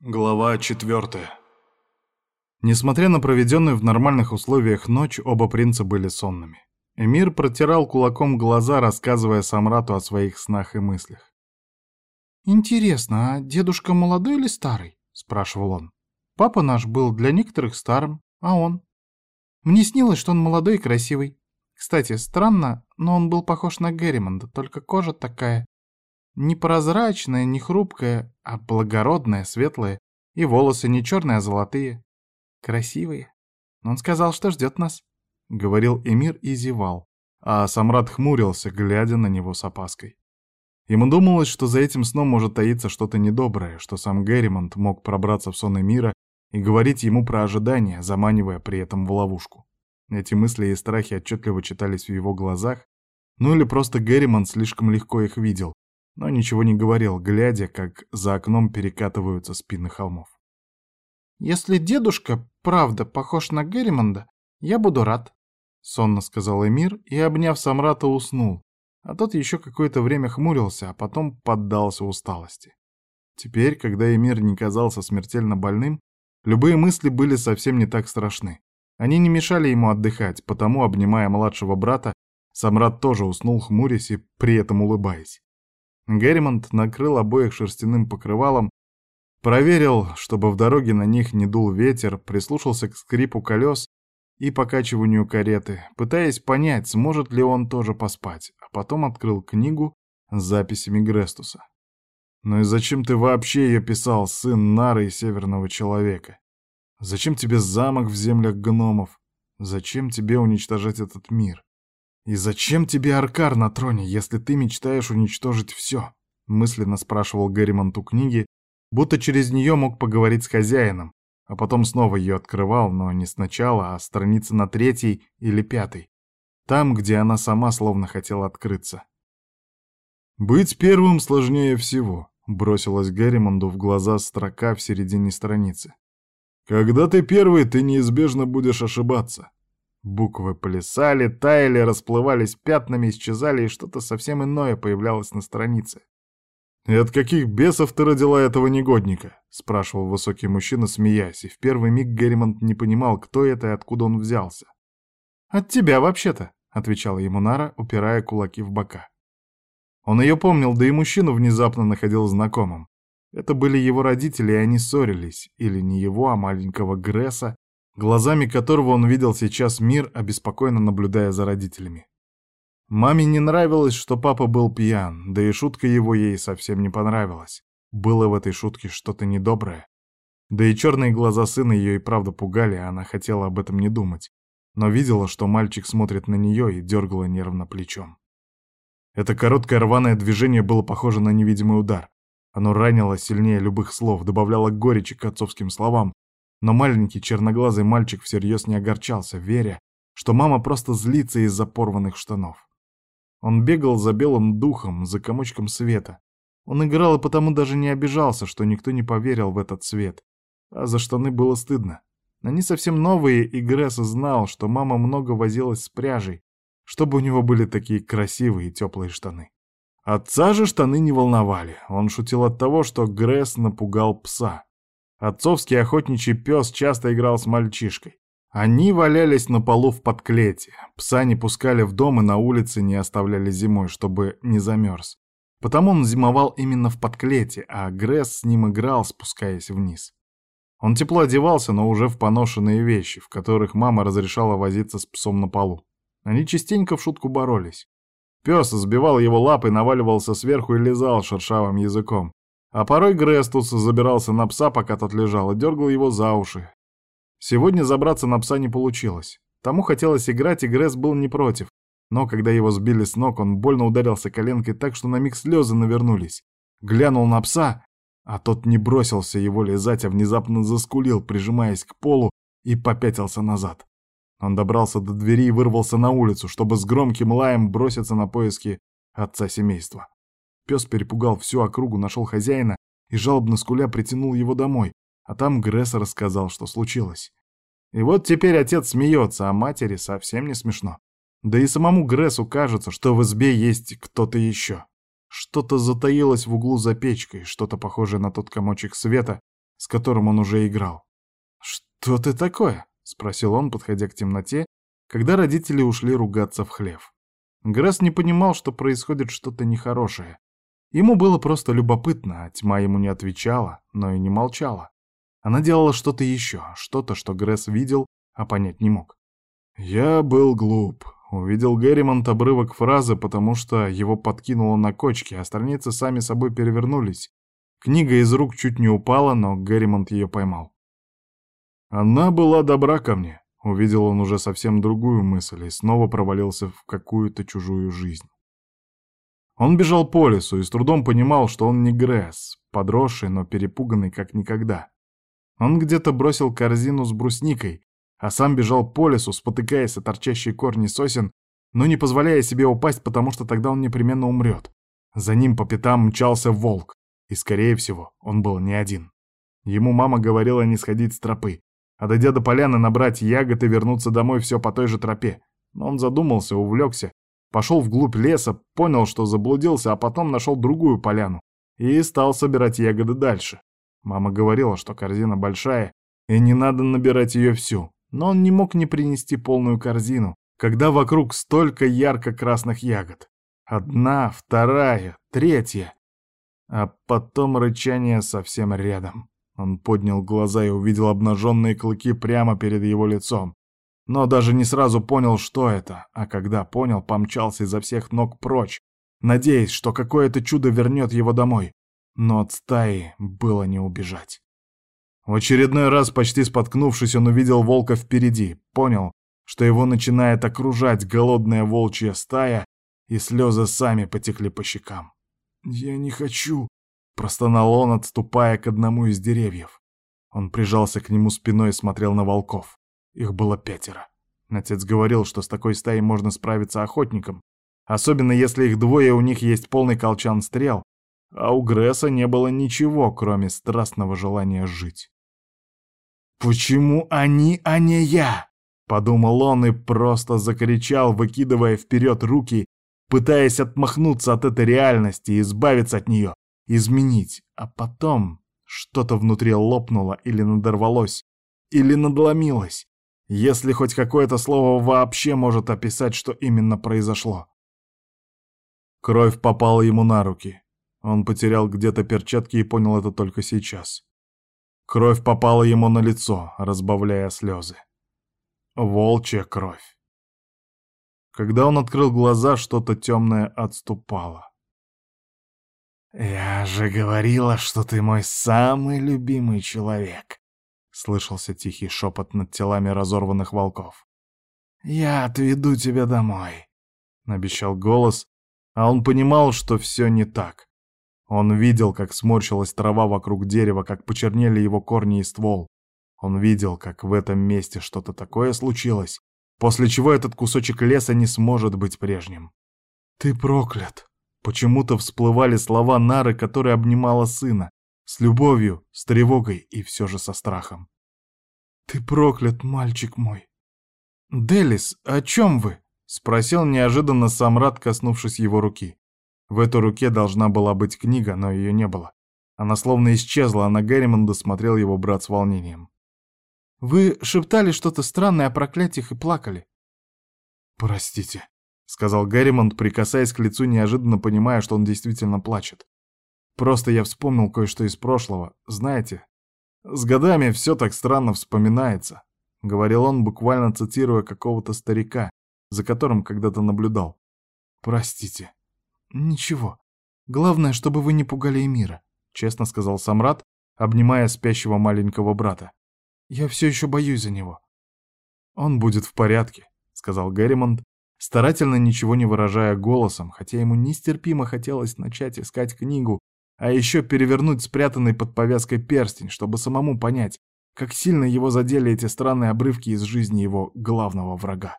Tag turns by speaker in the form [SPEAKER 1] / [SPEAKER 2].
[SPEAKER 1] Глава четвертая. Несмотря на проведенную в нормальных условиях ночь, оба принца были сонными. Эмир протирал кулаком глаза, рассказывая Самрату о своих снах и мыслях.
[SPEAKER 2] «Интересно, а дедушка молодой или старый?» — спрашивал он. «Папа наш был для некоторых старым, а он? Мне снилось, что он молодой и красивый. Кстати, странно, но он был похож на Герримонда, только кожа такая не прозрачная, не хрупкая, а благородная, светлая. И волосы не черные, а золотые. Красивые. Он сказал, что ждет нас. Говорил Эмир и зевал. А Самрад хмурился, глядя на него с опаской. Ему думалось, что за этим сном может таиться что-то недоброе, что сам Герримонт мог пробраться в сон Эмира и говорить ему про ожидания, заманивая при этом в ловушку. Эти мысли и страхи отчетливо читались в его глазах, ну или просто Герримонт слишком легко их видел, но ничего не говорил, глядя, как за окном перекатываются спины холмов. «Если дедушка правда похож на Герримонда, я буду рад», — сонно сказал Эмир и, обняв Самрата, уснул, а тот еще какое-то время хмурился, а потом поддался усталости. Теперь, когда Эмир не казался смертельно больным, любые мысли были совсем не так страшны. Они не мешали ему отдыхать, потому, обнимая младшего брата, Самрат тоже уснул, хмурясь и при этом улыбаясь. Герримонт накрыл обоих шерстяным покрывалом, проверил, чтобы в дороге на них не дул ветер, прислушался к скрипу колес и покачиванию кареты, пытаясь понять, сможет ли он тоже поспать, а потом открыл книгу с записями Грестуса. «Ну и зачем ты вообще ее писал, сын Нары и Северного Человека? Зачем тебе замок в землях гномов? Зачем тебе уничтожать этот мир? «И зачем тебе Аркар на троне, если ты мечтаешь уничтожить все?» — мысленно спрашивал Герримонт у книги, будто через нее мог поговорить с хозяином, а потом снова ее открывал, но не сначала, а страницы на третьей или пятой, там, где она сама словно хотела открыться. «Быть первым сложнее всего», — бросилась Герримонду в глаза строка в середине страницы. «Когда ты первый, ты неизбежно будешь ошибаться. Буквы плясали, таяли, расплывались пятнами, исчезали, и что-то совсем иное появлялось на странице. «И от каких бесов ты родила этого негодника?» — спрашивал высокий мужчина, смеясь, и в первый миг Герримонт не понимал, кто это и откуда он взялся. «От тебя, вообще-то», — отвечала ему Нара, упирая кулаки в бока. Он ее помнил, да и мужчину внезапно находил знакомым. Это были его родители, и они ссорились, или не его, а маленького Гресса, глазами которого он видел сейчас мир, обеспокоенно наблюдая за родителями. Маме не нравилось, что папа был пьян, да и шутка его ей совсем не понравилась. Было в этой шутке что-то недоброе. Да и черные глаза сына ее и правда пугали, а она хотела об этом не думать, но видела, что мальчик смотрит на нее и дергала нервно плечом. Это короткое рваное движение было похоже на невидимый удар. Оно ранило сильнее любых слов, добавляло горечи к отцовским словам, но маленький черноглазый мальчик всерьез не огорчался, веря, что мама просто злится из-за порванных штанов. Он бегал за белым духом, за комочком света. Он играл и потому даже не обижался, что никто не поверил в этот свет. А за штаны было стыдно. Они совсем новые, и Гресс знал, что мама много возилась с пряжей, чтобы у него были такие красивые и теплые штаны. Отца же штаны не волновали. Он шутил от того, что Гресс напугал пса. Отцовский охотничий пес часто играл с мальчишкой. Они валялись на полу в подклете. Пса не пускали в дом и на улице не оставляли зимой, чтобы не замерз. Потому он зимовал именно в подклете, а Гресс с ним играл, спускаясь вниз. Он тепло одевался, но уже в поношенные вещи, в которых мама разрешала возиться с псом на полу. Они частенько в шутку боролись. Пес сбивал его лапой, наваливался сверху и лизал шершавым языком. А порой Грестус забирался на пса, пока тот лежал, и дергал его за уши. Сегодня забраться на пса не получилось. Тому хотелось играть, и Гресс был не против. Но когда его сбили с ног, он больно ударился коленкой так, что на миг слезы навернулись. Глянул на пса, а тот не бросился его лизать, а внезапно заскулил, прижимаясь к полу, и попятился назад. Он добрался до двери и вырвался на улицу, чтобы с громким лаем броситься на поиски отца семейства. Пес перепугал всю округу, нашел хозяина и жалобно скуля притянул его домой, а там Гресс рассказал, что случилось. И вот теперь отец смеется, а матери совсем не смешно. Да и самому Грессу кажется, что в избе есть кто-то еще. Что-то затаилось в углу за печкой, что-то похожее на тот комочек света,
[SPEAKER 1] с которым он уже играл. «Что ты такое?» — спросил он, подходя к темноте, когда родители ушли ругаться в хлев. Гресс не понимал, что происходит что-то нехорошее. Ему было просто любопытно, а тьма ему не отвечала, но и не молчала. Она делала что-то еще, что-то, что Гресс видел, а понять не мог. «Я был глуп», — увидел Герримонт обрывок фразы, потому что его подкинуло на кочке, а страницы сами собой перевернулись. Книга из рук чуть не упала, но Герримонт ее поймал. «Она была добра ко мне», — увидел он уже совсем другую мысль и снова провалился в какую-то чужую жизнь. Он бежал по лесу и с трудом понимал, что он не Гресс, подросший, но перепуганный как никогда. Он где-то бросил корзину с брусникой, а сам бежал по лесу, спотыкаясь о торчащие корни сосен, но не позволяя себе упасть, потому что тогда он непременно умрет. За ним по пятам мчался волк, и, скорее всего, он был не один. Ему мама говорила не сходить с тропы, а дойдя до поляны набрать ягод и вернуться домой все по той же тропе. Но он задумался, увлекся, пошел вглубь леса, понял, что заблудился, а потом нашел другую поляну и стал собирать ягоды дальше. Мама говорила, что корзина большая, и не надо набирать ее всю, но он не мог не принести полную корзину, когда вокруг столько ярко-красных ягод. Одна, вторая, третья. А потом рычание совсем рядом. Он поднял глаза и увидел обнаженные клыки прямо перед его лицом. Но даже не сразу понял, что это, а когда понял, помчался изо всех ног прочь, надеясь, что какое-то чудо вернет его домой но от стаи было не убежать. В очередной раз, почти споткнувшись, он увидел волка впереди, понял, что его начинает окружать голодная волчья стая, и слезы сами потекли по щекам. «Я не хочу», — простонал он, отступая к одному из деревьев. Он прижался к нему спиной и смотрел на волков. Их было пятеро. Отец говорил, что с такой стаей можно справиться охотником, особенно если их двое, у них есть полный колчан стрел, а у Гресса не было ничего, кроме страстного желания жить. «Почему они, а не я?» — подумал он и просто закричал, выкидывая вперед руки, пытаясь отмахнуться от этой реальности, избавиться от нее, изменить. А потом что-то внутри лопнуло или надорвалось, или надломилось, если хоть какое-то слово вообще может описать, что именно произошло. Кровь попала ему на руки. Он потерял где-то перчатки и понял это только сейчас. Кровь попала ему на лицо, разбавляя слезы. Волчья кровь. Когда он открыл глаза, что-то темное отступало. «Я же говорила, что ты мой самый любимый человек», — слышался тихий шепот над телами разорванных волков. «Я отведу тебя домой», — обещал голос, а он понимал, что все не так. Он видел, как сморщилась трава вокруг дерева, как почернели его корни и ствол. Он видел, как в этом месте что-то такое случилось, после чего этот кусочек леса не сможет быть прежним. «Ты проклят!» Почему-то всплывали слова Нары, которая обнимала сына, с любовью, с тревогой и все же со страхом. «Ты проклят, мальчик мой!» «Делис, о чем вы?» — спросил неожиданно Самрад, коснувшись его руки. В этой руке должна была быть книга, но ее не было. Она словно исчезла, а на Герримонда смотрел его брат с волнением. «Вы шептали что-то странное о проклятиях и плакали». «Простите», — сказал Герримонд, прикасаясь к лицу, неожиданно понимая, что он действительно плачет. «Просто я вспомнил кое-что из прошлого. Знаете, с годами все так странно вспоминается», — говорил он, буквально цитируя какого-то старика, за которым когда-то наблюдал. «Простите». «Ничего. Главное, чтобы вы не пугали Эмира», — честно сказал Самрат, обнимая спящего маленького брата. «Я все еще боюсь за него». «Он будет в порядке», — сказал Герримонт, старательно ничего не выражая голосом, хотя ему нестерпимо хотелось начать искать книгу, а еще перевернуть спрятанный под повязкой перстень, чтобы самому понять, как сильно его задели эти странные обрывки из жизни его главного врага.